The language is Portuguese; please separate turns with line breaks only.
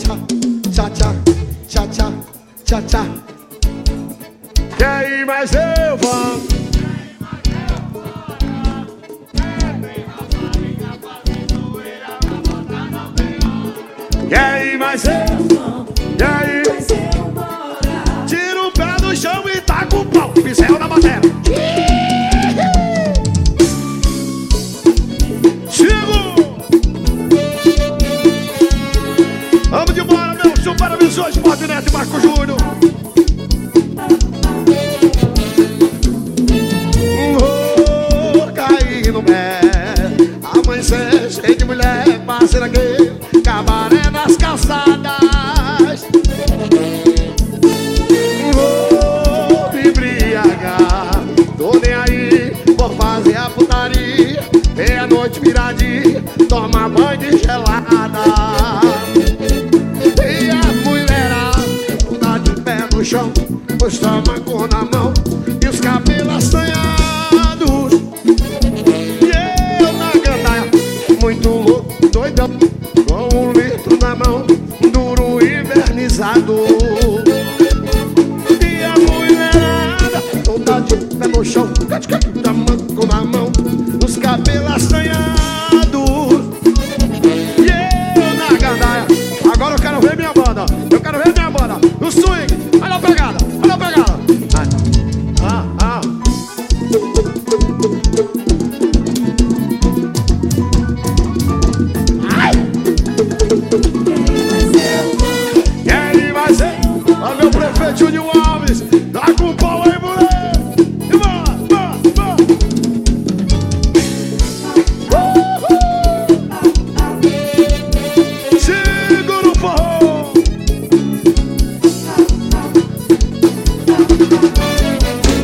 tchá, tchá, tchá, tchá, tchá, tchá, tchá.
E aí, mas eu vou. E aí, mas eu E aí? Tira o pé do chão e com o pau. Pincel na matéria. Supervisor Esporte Neto e Marco Júnior.
Vou cair no pé. Amanhecer cheio de mulher Parceira Cabaré nas calçadas. Vou me embriagar Tô nem aí Vou fazer a putaria. Meia-noite viradinha Tomar banho de gelada no chão O estômago na mão E os cabelos assanhados. E eu na gandaia Muito louco, doidão Com um litro na mão Duro invernizado E a mulherada Toda de pé no chão Tamanco na mão Os cabelos assanhados. E eu na gandaia Agora eu quero ver minha banda Eu quero ver
E aí, mas